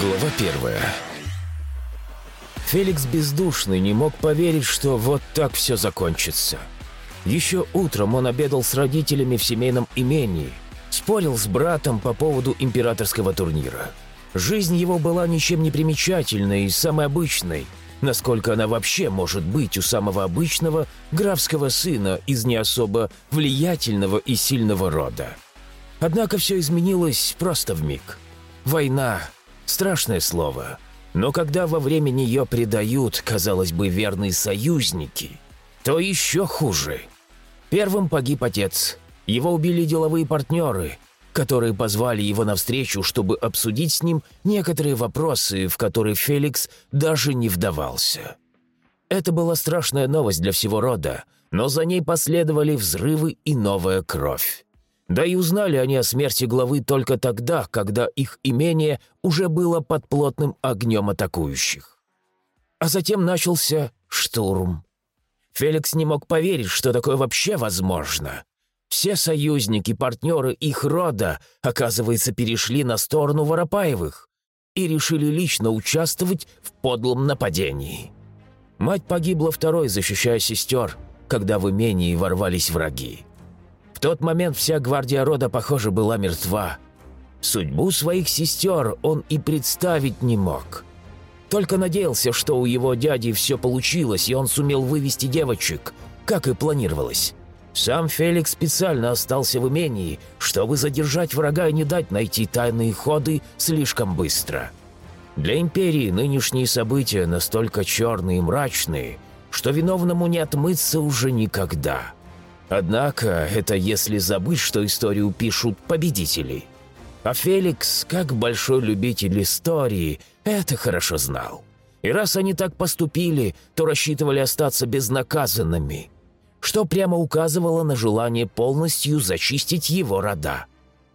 Глава первая. Феликс Бездушный не мог поверить, что вот так все закончится. Еще утром он обедал с родителями в семейном имении, спорил с братом по поводу императорского турнира. Жизнь его была ничем не примечательной и самой обычной, насколько она вообще может быть у самого обычного графского сына из не особо влиятельного и сильного рода. Однако все изменилось просто в миг. Война – страшное слово. Но когда во время нее предают, казалось бы, верные союзники, то еще хуже. Первым погиб отец. Его убили деловые партнеры, которые позвали его навстречу, чтобы обсудить с ним некоторые вопросы, в которые Феликс даже не вдавался. Это была страшная новость для всего рода, но за ней последовали взрывы и новая кровь. Да и узнали они о смерти главы только тогда, когда их имение уже было под плотным огнем атакующих. А затем начался штурм. Феликс не мог поверить, что такое вообще возможно. Все союзники, партнеры их рода, оказывается, перешли на сторону Воропаевых и решили лично участвовать в подлом нападении. Мать погибла второй, защищая сестер, когда в имении ворвались враги тот момент вся гвардия рода, похоже, была мертва. Судьбу своих сестер он и представить не мог. Только надеялся, что у его дяди все получилось, и он сумел вывести девочек, как и планировалось. Сам Феликс специально остался в имении, чтобы задержать врага и не дать найти тайные ходы слишком быстро. Для Империи нынешние события настолько черные и мрачные, что виновному не отмыться уже никогда. Однако, это если забыть, что историю пишут победители. А Феликс, как большой любитель истории, это хорошо знал. И раз они так поступили, то рассчитывали остаться безнаказанными, что прямо указывало на желание полностью зачистить его рода.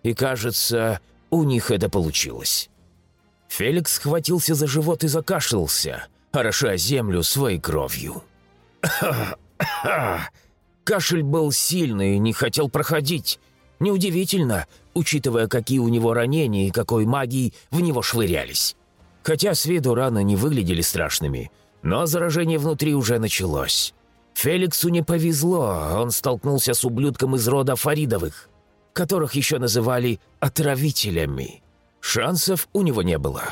И кажется, у них это получилось. Феликс схватился за живот и закашлялся, ороша землю своей кровью. Кашель был сильный и не хотел проходить. Неудивительно, учитывая, какие у него ранения и какой магией в него швырялись. Хотя с виду раны не выглядели страшными, но заражение внутри уже началось. Феликсу не повезло, он столкнулся с ублюдком из рода Фаридовых, которых еще называли «отравителями». Шансов у него не было.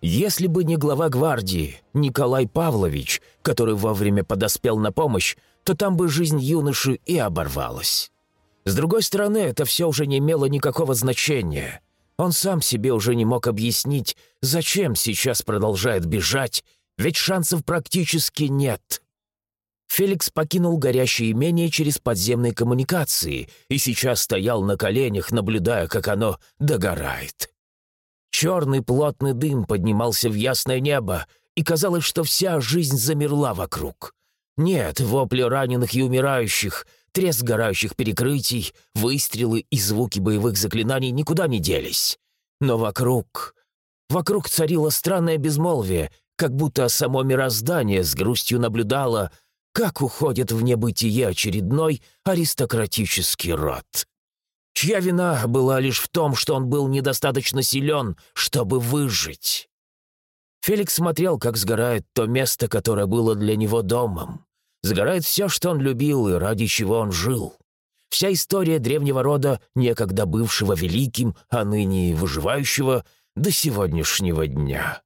Если бы не глава гвардии, Николай Павлович, который вовремя подоспел на помощь, то там бы жизнь юноши и оборвалась. С другой стороны, это все уже не имело никакого значения. Он сам себе уже не мог объяснить, зачем сейчас продолжает бежать, ведь шансов практически нет. Феликс покинул горящее имение через подземные коммуникации и сейчас стоял на коленях, наблюдая, как оно догорает. Черный плотный дым поднимался в ясное небо, и казалось, что вся жизнь замерла вокруг. Нет, вопли раненых и умирающих, треск горящих перекрытий, выстрелы и звуки боевых заклинаний никуда не делись. Но вокруг... Вокруг царило странное безмолвие, как будто само мироздание с грустью наблюдало, как уходит в небытие очередной аристократический род. Чья вина была лишь в том, что он был недостаточно силен, чтобы выжить. Феликс смотрел, как сгорает то место, которое было для него домом. Сгорает все, что он любил и ради чего он жил. Вся история древнего рода, некогда бывшего великим, а ныне выживающего, до сегодняшнего дня.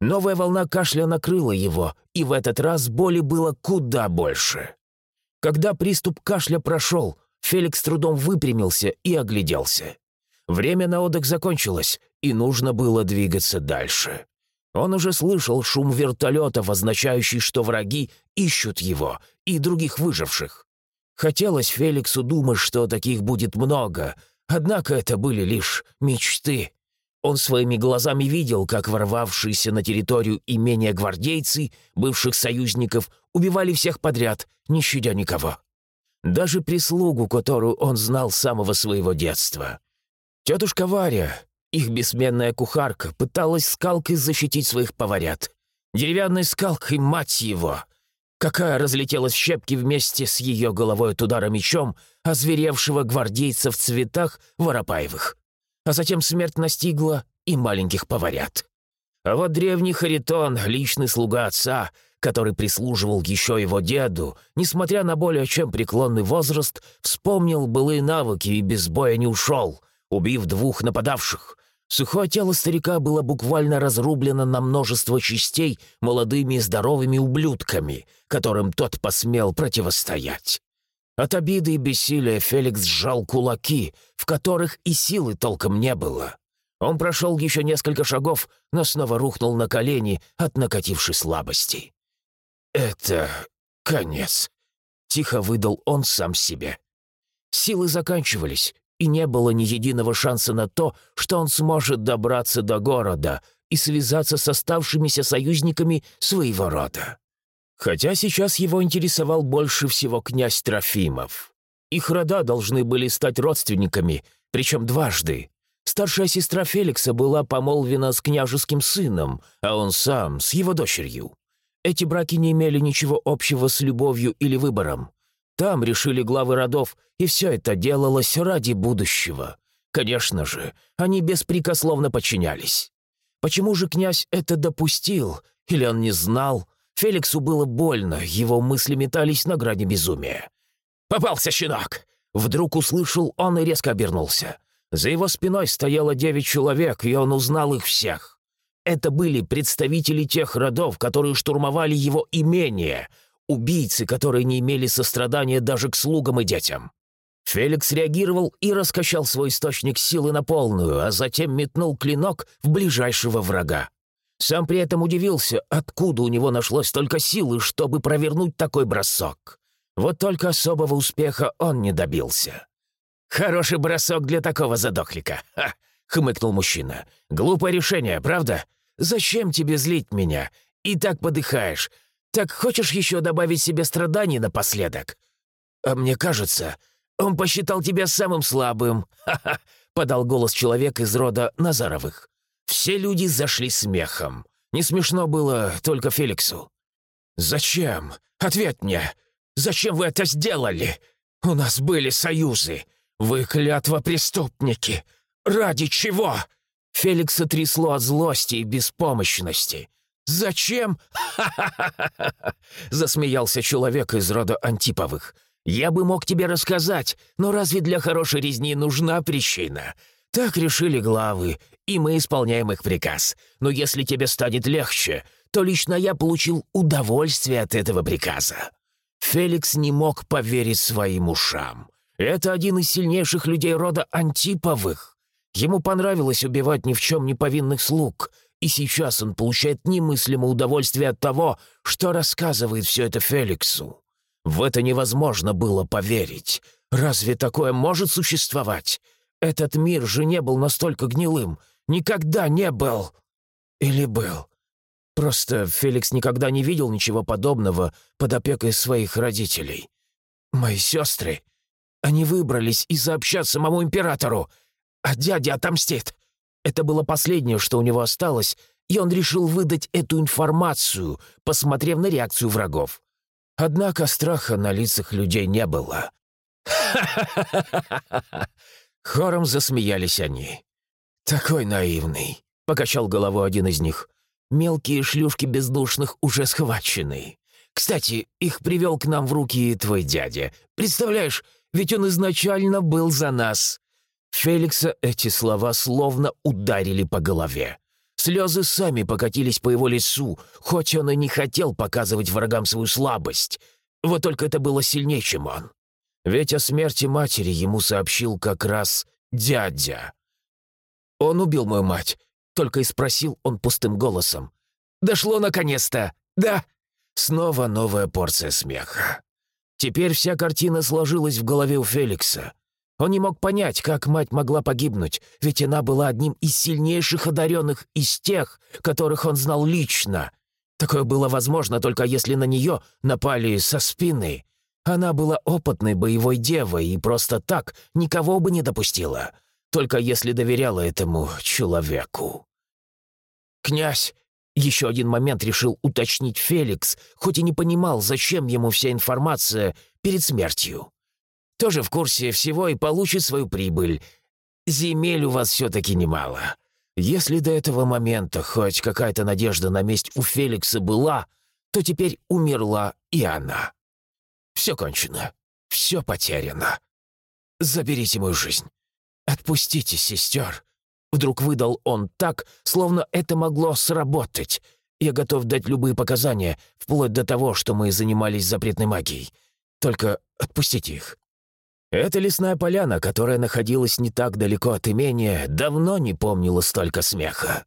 Новая волна кашля накрыла его, и в этот раз боли было куда больше. Когда приступ кашля прошел, Феликс трудом выпрямился и огляделся. Время на отдых закончилось, и нужно было двигаться дальше. Он уже слышал шум вертолетов, означающий, что враги ищут его и других выживших. Хотелось Феликсу думать, что таких будет много, однако это были лишь мечты. Он своими глазами видел, как ворвавшиеся на территорию имения гвардейцы, бывших союзников, убивали всех подряд, не щадя никого. Даже прислугу, которую он знал с самого своего детства. Тетушка Варя, их бессменная кухарка пыталась скалкой защитить своих поварят. Деревянной скалкой, мать его! Какая разлетелась в щепки вместе с ее головой от удара мечом, озверевшего гвардейца в цветах Воропаевых. А затем смерть настигла и маленьких поварят. А вот древний Харитон, личный слуга отца, который прислуживал еще его деду, несмотря на более чем преклонный возраст, вспомнил былые навыки и без боя не ушел, убив двух нападавших. Сухое тело старика было буквально разрублено на множество частей молодыми и здоровыми ублюдками, которым тот посмел противостоять. От обиды и бессилия Феликс сжал кулаки, в которых и силы толком не было. Он прошел еще несколько шагов, но снова рухнул на колени от накатившей слабости. «Это конец», — тихо выдал он сам себе. Силы заканчивались, и не было ни единого шанса на то, что он сможет добраться до города и связаться с оставшимися союзниками своего рода. Хотя сейчас его интересовал больше всего князь Трофимов. Их рода должны были стать родственниками, причем дважды, Старшая сестра Феликса была помолвена с княжеским сыном, а он сам с его дочерью. Эти браки не имели ничего общего с любовью или выбором. Там решили главы родов, и все это делалось ради будущего. Конечно же, они беспрекословно подчинялись. Почему же князь это допустил? Или он не знал? Феликсу было больно, его мысли метались на грани безумия. «Попался щенок!» Вдруг услышал он и резко обернулся. За его спиной стояло девять человек, и он узнал их всех. Это были представители тех родов, которые штурмовали его имение, убийцы, которые не имели сострадания даже к слугам и детям. Феликс реагировал и раскачал свой источник силы на полную, а затем метнул клинок в ближайшего врага. Сам при этом удивился, откуда у него нашлось столько силы, чтобы провернуть такой бросок. Вот только особого успеха он не добился. «Хороший бросок для такого задохлика!» Хмыкнул мужчина. «Глупое решение, правда? Зачем тебе злить меня? И так подыхаешь. Так хочешь еще добавить себе страданий напоследок?» «А мне кажется, он посчитал тебя самым слабым!» «Ха-ха!» — подал голос человек из рода Назаровых. Все люди зашли смехом. Не смешно было только Феликсу. «Зачем? Ответь мне! Зачем вы это сделали? У нас были союзы. «Вы клятва преступники! Ради чего?» Феликса трясло от злости и беспомощности. «Зачем?» засмеялся человек из рода Антиповых. «Я бы мог тебе рассказать, но разве для хорошей резни нужна причина? Так решили главы, и мы исполняем их приказ. Но если тебе станет легче, то лично я получил удовольствие от этого приказа». Феликс не мог поверить своим ушам. Это один из сильнейших людей рода Антиповых. Ему понравилось убивать ни в чем не повинных слуг, и сейчас он получает немыслимое удовольствие от того, что рассказывает все это Феликсу. В это невозможно было поверить. Разве такое может существовать? Этот мир же не был настолько гнилым. Никогда не был. Или был? Просто Феликс никогда не видел ничего подобного под опекой своих родителей. Мои сестры они выбрались и сообщат самому императору, а дядя отомстит. Это было последнее, что у него осталось, и он решил выдать эту информацию, посмотрев на реакцию врагов. Однако страха на лицах людей не было. Хором засмеялись они. «Такой наивный», — покачал головой один из них. «Мелкие шлюшки бездушных уже схвачены. Кстати, их привел к нам в руки твой дядя. Представляешь, ведь он изначально был за нас». Феликса эти слова словно ударили по голове. Слезы сами покатились по его лицу, хоть он и не хотел показывать врагам свою слабость. Вот только это было сильнее, чем он. Ведь о смерти матери ему сообщил как раз дядя. «Он убил мою мать», — только и спросил он пустым голосом. «Дошло наконец-то! Да!» Снова новая порция смеха. Теперь вся картина сложилась в голове у Феликса. Он не мог понять, как мать могла погибнуть, ведь она была одним из сильнейших одаренных из тех, которых он знал лично. Такое было возможно только если на нее напали со спины. Она была опытной боевой девой и просто так никого бы не допустила, только если доверяла этому человеку. «Князь, еще один момент решил уточнить Феликс, хоть и не понимал, зачем ему вся информация перед смертью. Тоже в курсе всего и получит свою прибыль. Земель у вас все-таки немало. Если до этого момента хоть какая-то надежда на месть у Феликса была, то теперь умерла и она. Все кончено. Все потеряно. Заберите мою жизнь. Отпустите сестер. Вдруг выдал он так, словно это могло сработать. Я готов дать любые показания, вплоть до того, что мы занимались запретной магией. Только отпустите их. Эта лесная поляна, которая находилась не так далеко от имения, давно не помнила столько смеха.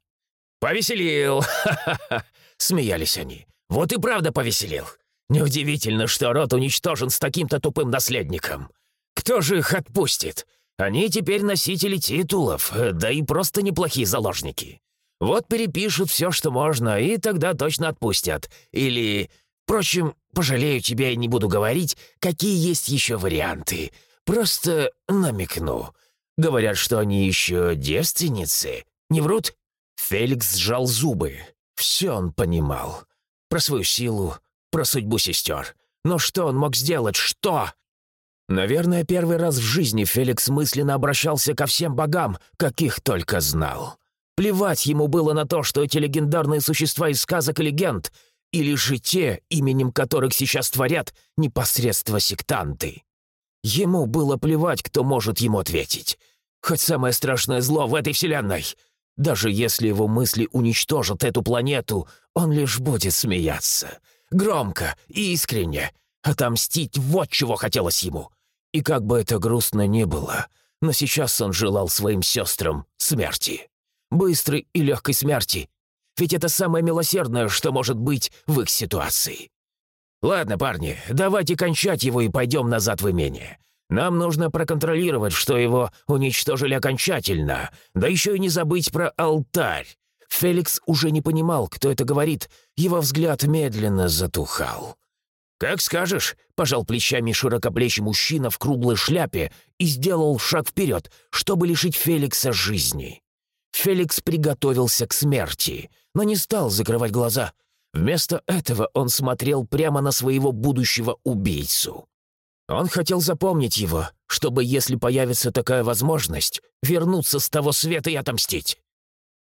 «Повеселил! Ха-ха-ха!» — смеялись они. «Вот и правда повеселил! Неудивительно, что род уничтожен с таким-то тупым наследником. Кто же их отпустит? Они теперь носители титулов, да и просто неплохие заложники. Вот перепишут все, что можно, и тогда точно отпустят. Или... Впрочем, пожалею тебя и не буду говорить, какие есть еще варианты. Просто намекну. Говорят, что они еще девственницы. Не врут?» Феликс сжал зубы. Все он понимал. Про свою силу, про судьбу сестер. Но что он мог сделать? Что? Наверное, первый раз в жизни Феликс мысленно обращался ко всем богам, каких только знал. Плевать ему было на то, что эти легендарные существа из сказок и легенд, или же те, именем которых сейчас творят непосредство сектанты. Ему было плевать, кто может ему ответить. Хоть самое страшное зло в этой вселенной. Даже если его мысли уничтожат эту планету, он лишь будет смеяться. Громко и искренне. Отомстить вот чего хотелось ему. И как бы это грустно ни было, но сейчас он желал своим сестрам смерти. Быстрой и легкой смерти. Ведь это самое милосердное, что может быть в их ситуации. «Ладно, парни, давайте кончать его и пойдем назад в имение. Нам нужно проконтролировать, что его уничтожили окончательно, да еще и не забыть про алтарь». Феликс уже не понимал, кто это говорит, его взгляд медленно затухал. «Как скажешь», — пожал плечами широкоплечий мужчина в круглой шляпе и сделал шаг вперед, чтобы лишить Феликса жизни. Феликс приготовился к смерти, но не стал закрывать глаза — Вместо этого он смотрел прямо на своего будущего убийцу. Он хотел запомнить его, чтобы, если появится такая возможность, вернуться с того света и отомстить.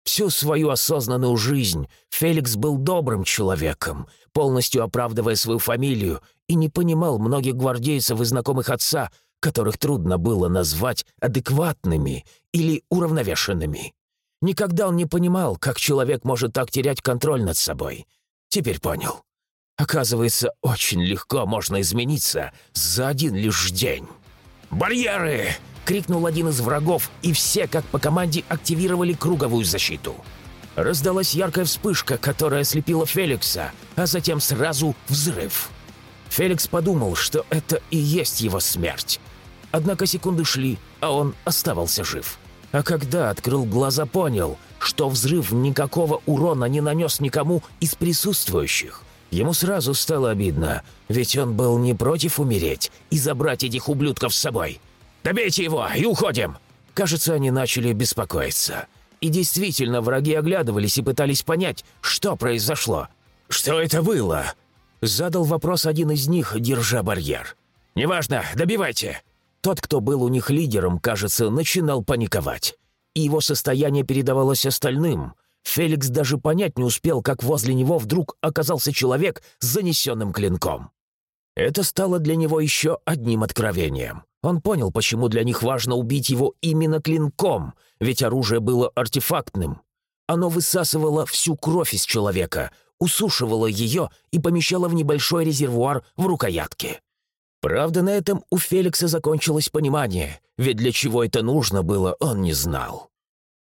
Всю свою осознанную жизнь Феликс был добрым человеком, полностью оправдывая свою фамилию, и не понимал многих гвардейцев и знакомых отца, которых трудно было назвать адекватными или уравновешенными. Никогда он не понимал, как человек может так терять контроль над собой — Теперь понял. Оказывается, очень легко можно измениться за один лишь день. «Барьеры!» — крикнул один из врагов, и все, как по команде, активировали круговую защиту. Раздалась яркая вспышка, которая ослепила Феликса, а затем сразу взрыв. Феликс подумал, что это и есть его смерть. Однако секунды шли, а он оставался жив. А когда открыл глаза, понял, что взрыв никакого урона не нанес никому из присутствующих. Ему сразу стало обидно, ведь он был не против умереть и забрать этих ублюдков с собой. «Добейте его и уходим!» Кажется, они начали беспокоиться. И действительно, враги оглядывались и пытались понять, что произошло. «Что это было?» Задал вопрос один из них, держа барьер. «Неважно, добивайте!» Тот, кто был у них лидером, кажется, начинал паниковать. И его состояние передавалось остальным. Феликс даже понять не успел, как возле него вдруг оказался человек с занесенным клинком. Это стало для него еще одним откровением. Он понял, почему для них важно убить его именно клинком, ведь оружие было артефактным. Оно высасывало всю кровь из человека, усушивало ее и помещало в небольшой резервуар в рукоятке. Правда, на этом у Феликса закончилось понимание, ведь для чего это нужно было, он не знал.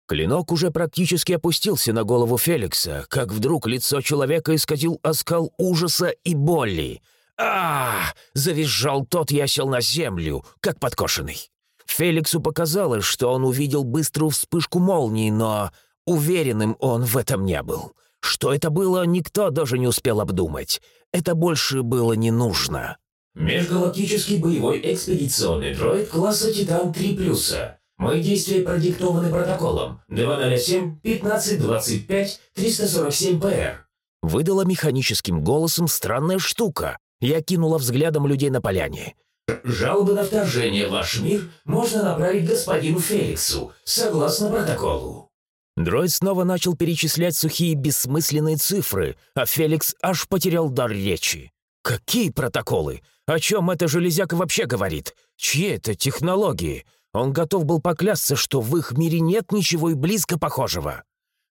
Клинок уже практически опустился на голову Феликса, как вдруг лицо человека исказил оскал ужаса и боли. а, завизжал тот и осел на землю, как подкошенный. Феликсу показалось, что он увидел быструю вспышку молнии, но уверенным он в этом не был. Что это было, никто даже не успел обдумать. Это больше было не нужно. Межгалактический боевой экспедиционный дроид класса «Титан-3+.» Мои действия продиктованы протоколом 207-1525-347-ПР. Выдала механическим голосом странная штука. Я кинула взглядом людей на поляне. Жалобы на вторжение в ваш мир можно направить господину Феликсу, согласно протоколу. Дроид снова начал перечислять сухие бессмысленные цифры, а Феликс аж потерял дар речи. Какие протоколы? О чем эта железяка вообще говорит? Чьи это технологии? Он готов был поклясться, что в их мире нет ничего и близко похожего.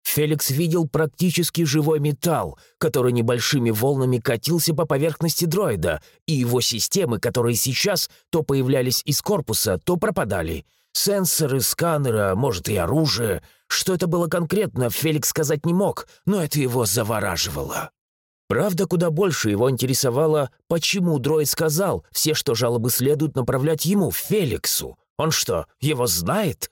Феликс видел практически живой металл, который небольшими волнами катился по поверхности дроида, и его системы, которые сейчас то появлялись из корпуса, то пропадали. Сенсоры, сканеры, а может и оружие. Что это было конкретно, Феликс сказать не мог, но это его завораживало. Правда, куда больше его интересовало, почему дроид сказал, все, что жалобы следует направлять ему, Феликсу. Он что, его знает?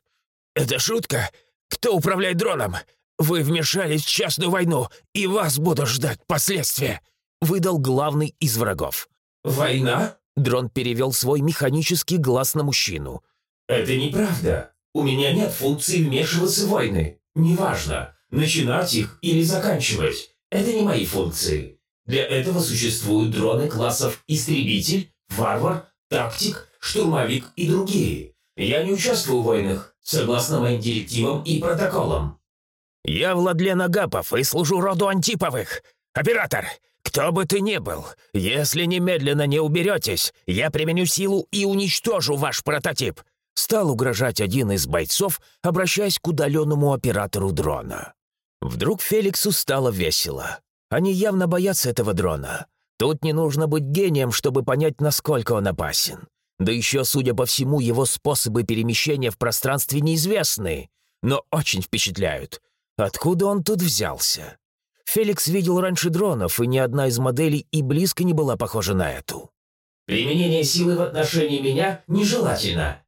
«Это шутка? Кто управляет дроном? Вы вмешались в частную войну, и вас будут ждать последствия», — выдал главный из врагов. «Война?» Дрон перевел свой механический глаз на мужчину. «Это неправда. У меня нет функции вмешиваться в войны. Неважно, начинать их или заканчивать. Это не мои функции. Для этого существуют дроны классов «Истребитель», «Варвар», «Тактик», «Штурмовик» и другие. Я не участвую в войнах, согласно моим директивам и протоколам. «Я Владлен Агапов и служу роду Антиповых. Оператор, кто бы ты ни был, если немедленно не уберетесь, я применю силу и уничтожу ваш прототип», стал угрожать один из бойцов, обращаясь к удаленному оператору дрона. Вдруг Феликсу стало весело. Они явно боятся этого дрона. Тут не нужно быть гением, чтобы понять, насколько он опасен. Да еще, судя по всему, его способы перемещения в пространстве неизвестны, но очень впечатляют. Откуда он тут взялся? Феликс видел раньше дронов, и ни одна из моделей и близко не была похожа на эту. Применение силы в отношении меня нежелательно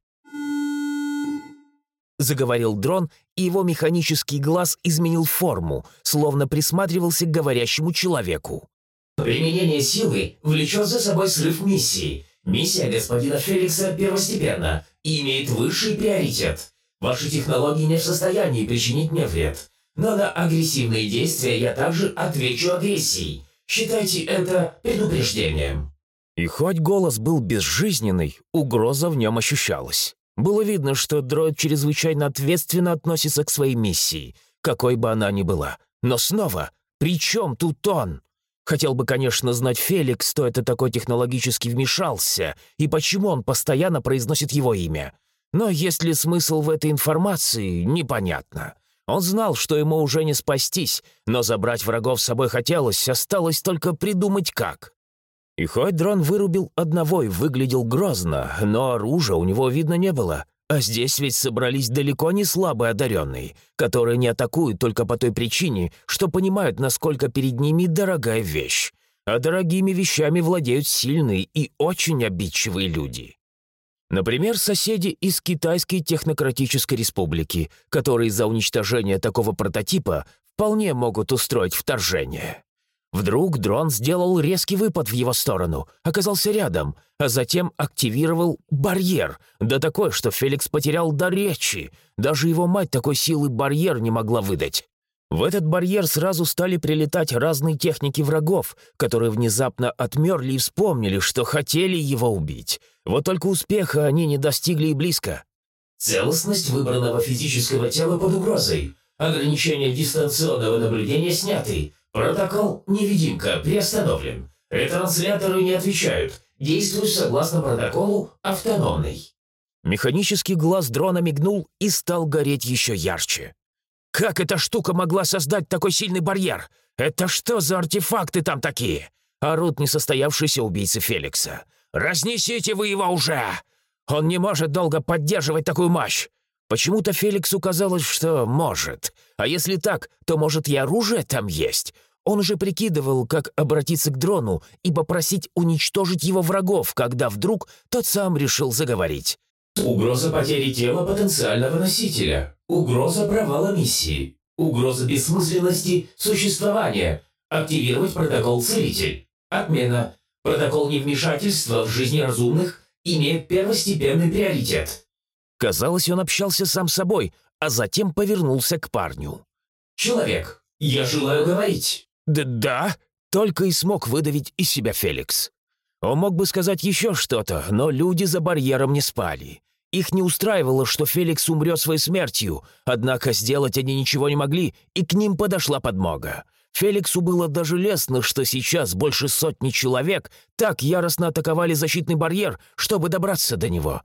заговорил дрон, и его механический глаз изменил форму, словно присматривался к говорящему человеку. «Применение силы влечет за собой срыв миссии. Миссия господина Феликса первостепенна и имеет высший приоритет. Ваши технологии не в состоянии причинить мне вред. Но на агрессивные действия я также отвечу агрессией. Считайте это предупреждением». И хоть голос был безжизненный, угроза в нем ощущалась. Было видно, что дроид чрезвычайно ответственно относится к своей миссии, какой бы она ни была. Но снова, при чем тут он? Хотел бы, конечно, знать Феликс, кто это такой технологически вмешался, и почему он постоянно произносит его имя. Но есть ли смысл в этой информации, непонятно. Он знал, что ему уже не спастись, но забрать врагов с собой хотелось, осталось только придумать как. И хоть дрон вырубил одного и выглядел грозно, но оружия у него видно не было. А здесь ведь собрались далеко не слабые одаренные, которые не атакуют только по той причине, что понимают, насколько перед ними дорогая вещь. А дорогими вещами владеют сильные и очень обидчивые люди. Например, соседи из Китайской Технократической Республики, которые за уничтожение такого прототипа вполне могут устроить вторжение. Вдруг дрон сделал резкий выпад в его сторону, оказался рядом, а затем активировал барьер, да такой, что Феликс потерял до речи. Даже его мать такой силы барьер не могла выдать. В этот барьер сразу стали прилетать разные техники врагов, которые внезапно отмерли и вспомнили, что хотели его убить. Вот только успеха они не достигли и близко. Целостность выбранного физического тела под угрозой. Ограничение дистанционного наблюдения сняты. Протокол «Невидимка» приостановлен. Ретрансляторы не отвечают. Действуют согласно протоколу «Автономный». Механический глаз дрона мигнул и стал гореть еще ярче. «Как эта штука могла создать такой сильный барьер? Это что за артефакты там такие?» Орут несостоявшиеся убийцы Феликса. «Разнесите вы его уже! Он не может долго поддерживать такую мощь! Почему-то Феликсу казалось, что может. А если так, то, может, и оружие там есть? Он уже прикидывал, как обратиться к дрону и попросить уничтожить его врагов, когда вдруг тот сам решил заговорить. Угроза потери тела потенциального носителя. Угроза провала миссии. Угроза бессмысленности существования. Активировать протокол «Целитель». Отмена. Протокол невмешательства в жизни разумных имеет первостепенный приоритет. Казалось, он общался сам с собой, а затем повернулся к парню. «Человек, я желаю говорить». «Да, да», только и смог выдавить из себя Феликс. Он мог бы сказать еще что-то, но люди за барьером не спали. Их не устраивало, что Феликс умрет своей смертью, однако сделать они ничего не могли, и к ним подошла подмога. Феликсу было даже лестно, что сейчас больше сотни человек так яростно атаковали защитный барьер, чтобы добраться до него.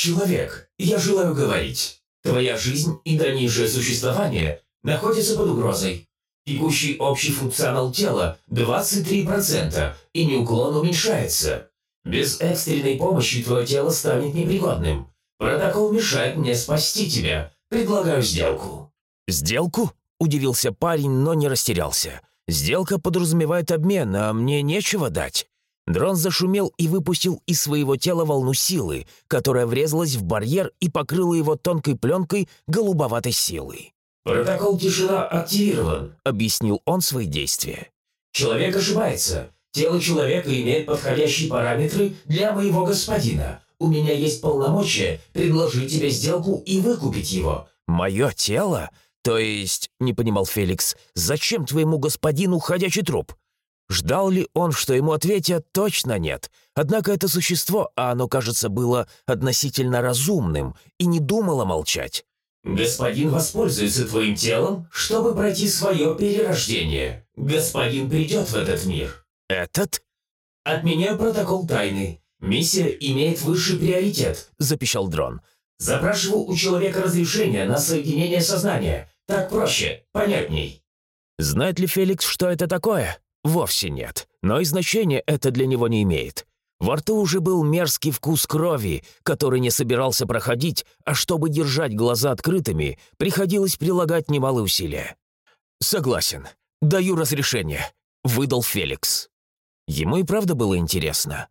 «Человек, я желаю говорить. Твоя жизнь и дальнейшее существование находятся под угрозой. Текущий общий функционал тела 23% и неуклонно уменьшается. Без экстренной помощи твое тело станет непригодным. Протокол мешает мне спасти тебя. Предлагаю сделку». «Сделку?» – удивился парень, но не растерялся. «Сделка подразумевает обмен, а мне нечего дать». Дрон зашумел и выпустил из своего тела волну силы, которая врезалась в барьер и покрыла его тонкой пленкой голубоватой силы. «Протокол тишина активирован», — объяснил он свои действия. «Человек ошибается. Тело человека имеет подходящие параметры для моего господина. У меня есть полномочия предложить тебе сделку и выкупить его». «Мое тело? То есть, — не понимал Феликс, — зачем твоему господину ходячий труп?» Ждал ли он, что ему ответят? Точно нет. Однако это существо, а оно, кажется, было относительно разумным и не думало молчать. «Господин воспользуется твоим телом, чтобы пройти свое перерождение. Господин придет в этот мир». «Этот?» «Отменяю протокол тайны. Миссия имеет высший приоритет», — запищал дрон. «Запрашиваю у человека разрешение на соединение сознания. Так проще, понятней». Знает ли Феликс, что это такое? Вовсе нет. Но и значения это для него не имеет. Во рту уже был мерзкий вкус крови, который не собирался проходить, а чтобы держать глаза открытыми, приходилось прилагать немалые усилия. «Согласен. Даю разрешение», — выдал Феликс. Ему и правда было интересно.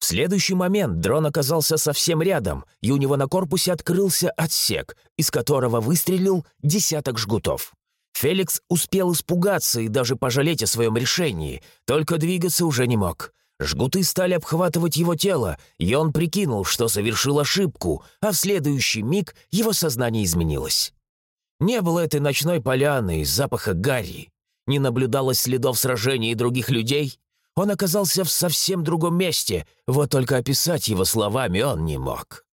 В следующий момент дрон оказался совсем рядом, и у него на корпусе открылся отсек, из которого выстрелил десяток жгутов. Феликс успел испугаться и даже пожалеть о своем решении, только двигаться уже не мог. Жгуты стали обхватывать его тело, и он прикинул, что совершил ошибку, а в следующий миг его сознание изменилось. Не было этой ночной поляны, запаха гари. Не наблюдалось следов сражений и других людей. Он оказался в совсем другом месте, вот только описать его словами он не мог.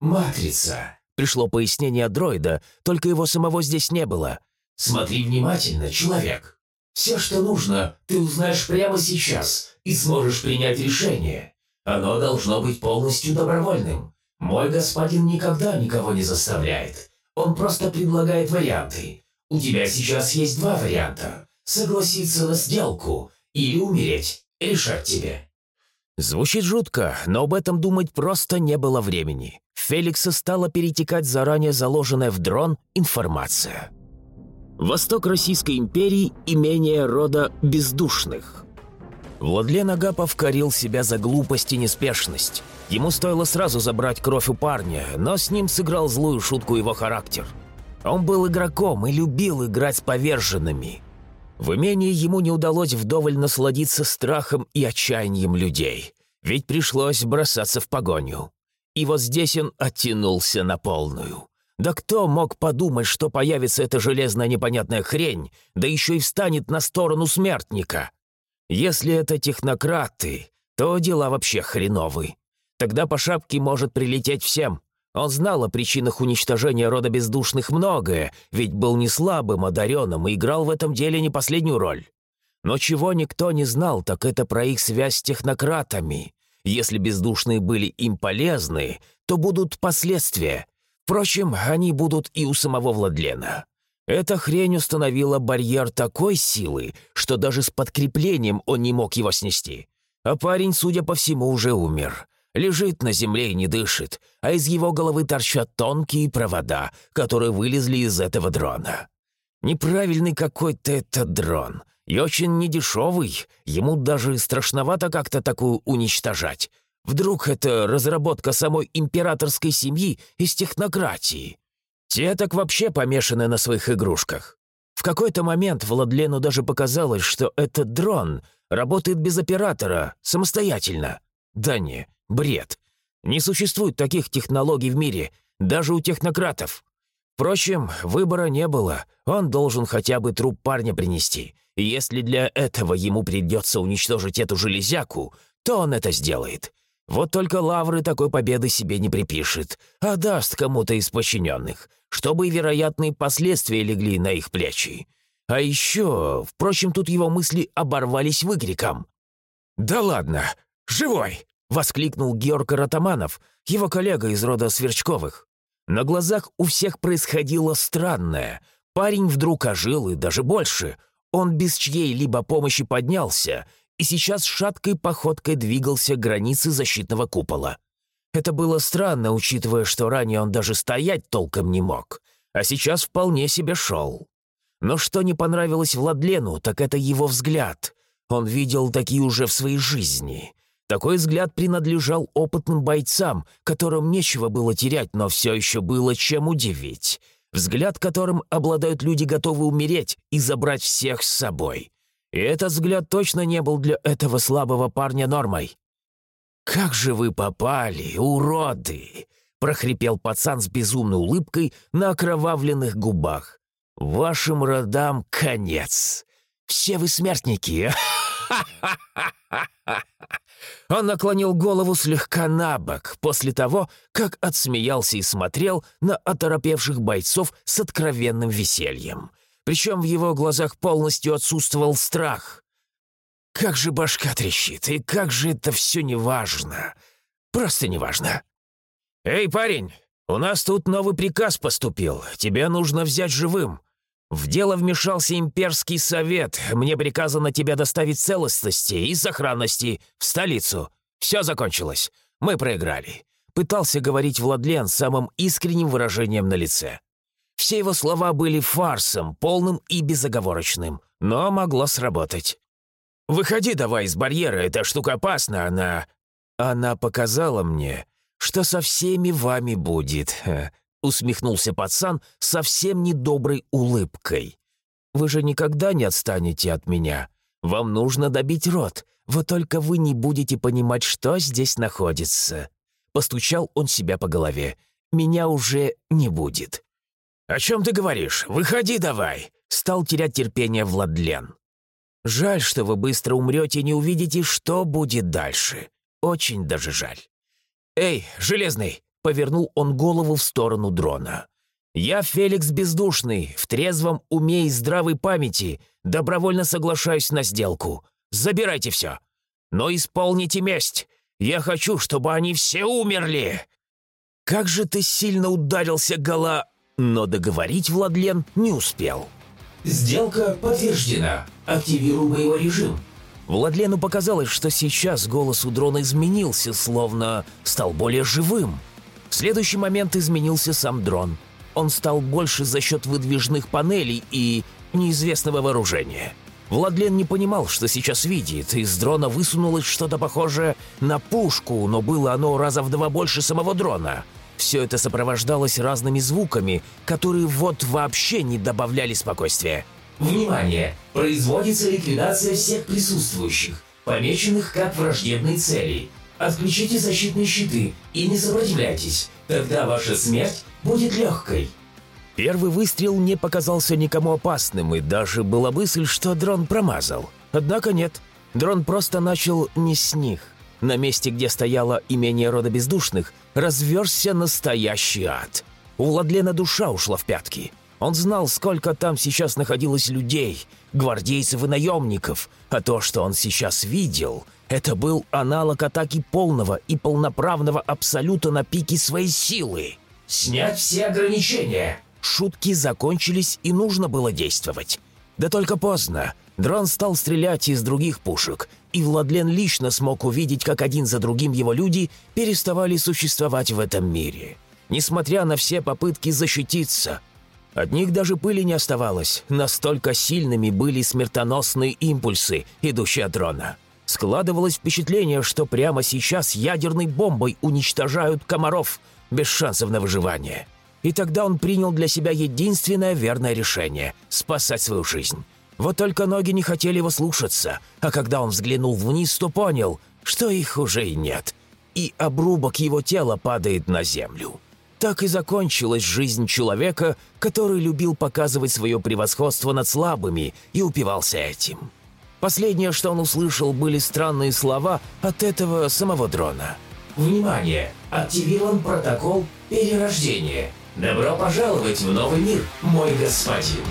«Матрица», — пришло пояснение дроида, только его самого здесь не было. Смотри внимательно, человек. Все, что нужно, ты узнаешь прямо сейчас и сможешь принять решение. Оно должно быть полностью добровольным. Мой господин никогда никого не заставляет. Он просто предлагает варианты. У тебя сейчас есть два варианта. Согласиться на сделку или умереть. Решать тебе. Звучит жутко, но об этом думать просто не было времени. Феликса стала перетекать заранее заложенная в дрон информация. Восток Российской империи – имение рода бездушных. Владлен Агапов корил себя за глупость и неспешность. Ему стоило сразу забрать кровь у парня, но с ним сыграл злую шутку его характер. Он был игроком и любил играть с поверженными. В имении ему не удалось вдоволь насладиться страхом и отчаянием людей, ведь пришлось бросаться в погоню. И вот здесь он оттянулся на полную. Да кто мог подумать, что появится эта железная непонятная хрень, да еще и встанет на сторону смертника? Если это технократы, то дела вообще хреновы. Тогда по шапке может прилететь всем. Он знал о причинах уничтожения рода бездушных многое, ведь был не слабым, одаренным и играл в этом деле не последнюю роль. Но чего никто не знал, так это про их связь с технократами. Если бездушные были им полезны, то будут последствия, Впрочем, они будут и у самого Владлена. Эта хрень установила барьер такой силы, что даже с подкреплением он не мог его снести. А парень, судя по всему, уже умер. Лежит на земле и не дышит, а из его головы торчат тонкие провода, которые вылезли из этого дрона. Неправильный какой-то этот дрон. И очень недешевый. Ему даже страшновато как-то такую уничтожать. Вдруг это разработка самой императорской семьи из технократии? Те так вообще помешаны на своих игрушках. В какой-то момент Владлену даже показалось, что этот дрон работает без оператора, самостоятельно. Да не, бред. Не существует таких технологий в мире, даже у технократов. Впрочем, выбора не было, он должен хотя бы труп парня принести. И если для этого ему придется уничтожить эту железяку, то он это сделает. Вот только Лавры такой победы себе не припишет, а даст кому-то из подчиненных, чтобы вероятные последствия легли на их плечи. А еще, впрочем, тут его мысли оборвались выкриком. «Да ладно! Живой!» — воскликнул Георг Ратаманов, его коллега из рода Сверчковых. На глазах у всех происходило странное. Парень вдруг ожил и даже больше. Он без чьей-либо помощи поднялся и сейчас шаткой походкой двигался к границе защитного купола. Это было странно, учитывая, что ранее он даже стоять толком не мог, а сейчас вполне себе шел. Но что не понравилось Владлену, так это его взгляд. Он видел такие уже в своей жизни. Такой взгляд принадлежал опытным бойцам, которым нечего было терять, но все еще было чем удивить. Взгляд, которым обладают люди, готовы умереть и забрать всех с собой. И этот взгляд точно не был для этого слабого парня нормой. «Как же вы попали, уроды!» — прохрипел пацан с безумной улыбкой на окровавленных губах. «Вашим родам конец. Все вы смертники!» Он наклонил голову слегка на бок после того, как отсмеялся и смотрел на оторопевших бойцов с откровенным весельем. Причем в его глазах полностью отсутствовал страх. Как же башка трещит, и как же это все неважно. Просто неважно. «Эй, парень, у нас тут новый приказ поступил. Тебе нужно взять живым. В дело вмешался имперский совет. Мне приказано тебя доставить целостности и сохранности в столицу. Все закончилось. Мы проиграли. Пытался говорить Владлен самым искренним выражением на лице. Все его слова были фарсом, полным и безоговорочным, но могло сработать. «Выходи давай из барьера, эта штука опасна, она...» «Она показала мне, что со всеми вами будет», — усмехнулся пацан совсем недоброй улыбкой. «Вы же никогда не отстанете от меня. Вам нужно добить рот, вот только вы не будете понимать, что здесь находится». Постучал он себя по голове. «Меня уже не будет». «О чем ты говоришь? Выходи давай!» Стал терять терпение Владлен. «Жаль, что вы быстро умрете и не увидите, что будет дальше. Очень даже жаль». «Эй, Железный!» — повернул он голову в сторону дрона. «Я Феликс Бездушный, в трезвом уме и здравой памяти, добровольно соглашаюсь на сделку. Забирайте все. Но исполните месть. Я хочу, чтобы они все умерли!» «Как же ты сильно ударился, Гала...» Но договорить Владлен не успел. «Сделка подтверждена. Активируй боевой режим». Владлену показалось, что сейчас голос у дрона изменился, словно стал более живым. В следующий момент изменился сам дрон. Он стал больше за счет выдвижных панелей и неизвестного вооружения. Владлен не понимал, что сейчас видит. Из дрона высунулось что-то похожее на пушку, но было оно раза в два больше самого дрона – все это сопровождалось разными звуками, которые вот вообще не добавляли спокойствия. Внимание! Производится ликвидация всех присутствующих, помеченных как враждебные цели. Отключите защитные щиты и не сопротивляйтесь, тогда ваша смерть будет легкой. Первый выстрел не показался никому опасным, и даже была мысль, что дрон промазал. Однако нет, дрон просто начал не с них. На месте, где стояло имение рода бездушных, разверзся настоящий ад. У Владлена душа ушла в пятки. Он знал, сколько там сейчас находилось людей, гвардейцев и наемников, а то, что он сейчас видел, это был аналог атаки полного и полноправного абсолюта на пике своей силы. «Снять все ограничения!» Шутки закончились, и нужно было действовать. Да только поздно. Дрон стал стрелять из других пушек, и Владлен лично смог увидеть, как один за другим его люди переставали существовать в этом мире. Несмотря на все попытки защититься, от них даже пыли не оставалось, настолько сильными были смертоносные импульсы, идущие от дрона. Складывалось впечатление, что прямо сейчас ядерной бомбой уничтожают комаров без шансов на выживание. И тогда он принял для себя единственное верное решение – спасать свою жизнь. Вот только ноги не хотели его слушаться, а когда он взглянул вниз, то понял, что их уже и нет, и обрубок его тела падает на землю. Так и закончилась жизнь человека, который любил показывать свое превосходство над слабыми и упивался этим. Последнее, что он услышал, были странные слова от этого самого дрона. Внимание! Активирован протокол перерождения. Добро пожаловать в новый мир, мой господин.